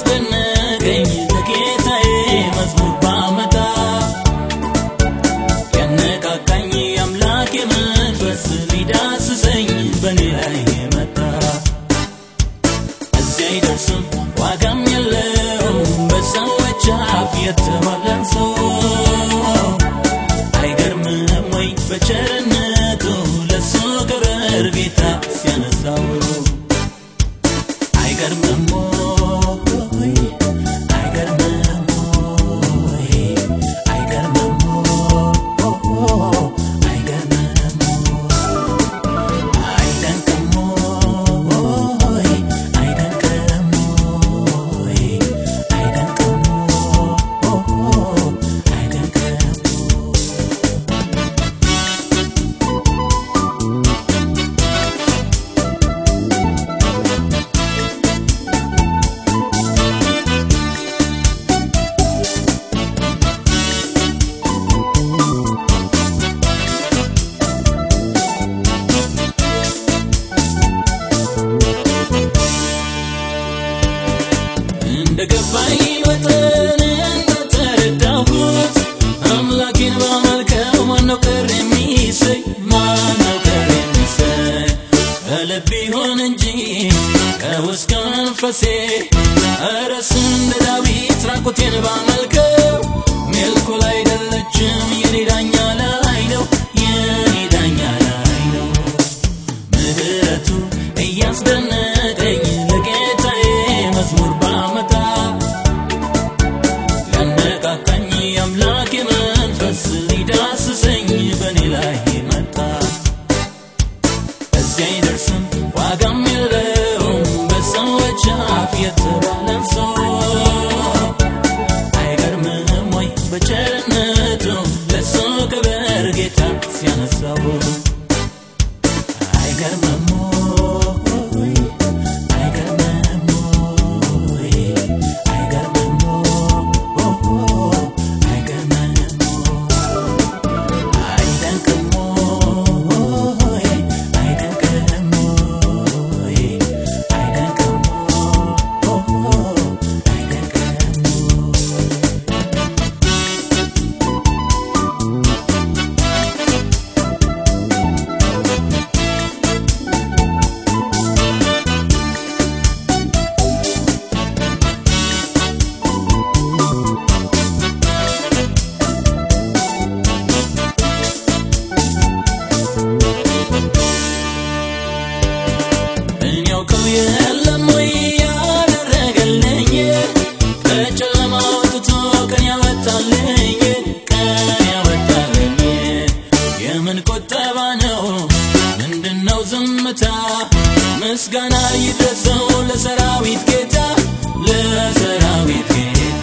እያስደነቀኝ ለጌታዬ መዝሙር ባመጣ። ያነቃቃኝ አምላኬ መንፈስ ሊዳስሰኝ በእኔ ላይ መጣ። ዋጋም የለውም በሰዎች አፍ የተባለን ከልብ ይሁን እንጂ ከውስጥ ከመንፈሴ እረስ እንደ ዳዊት ራቁቴን ባመልከው ሜልኮል አይደለችም Garma ምስጋና ይድረሰው ለሰራዊት ጌታ ለሰራዊት ጌታ።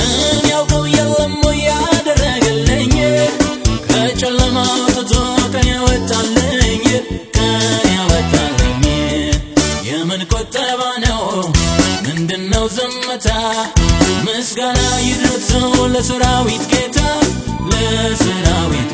እኔ ያውቀው የለም ወይ ያደረገልኝ? ከጨለማ አውጥቶ ቀን ያወጣልኝ ቀን ያወጣልኝ የምን ቁጠባ ነው? ምንድነው ዝምታ? ምስጋና ይድረሰው ለሰራዊት ጌታ ለሰራዊት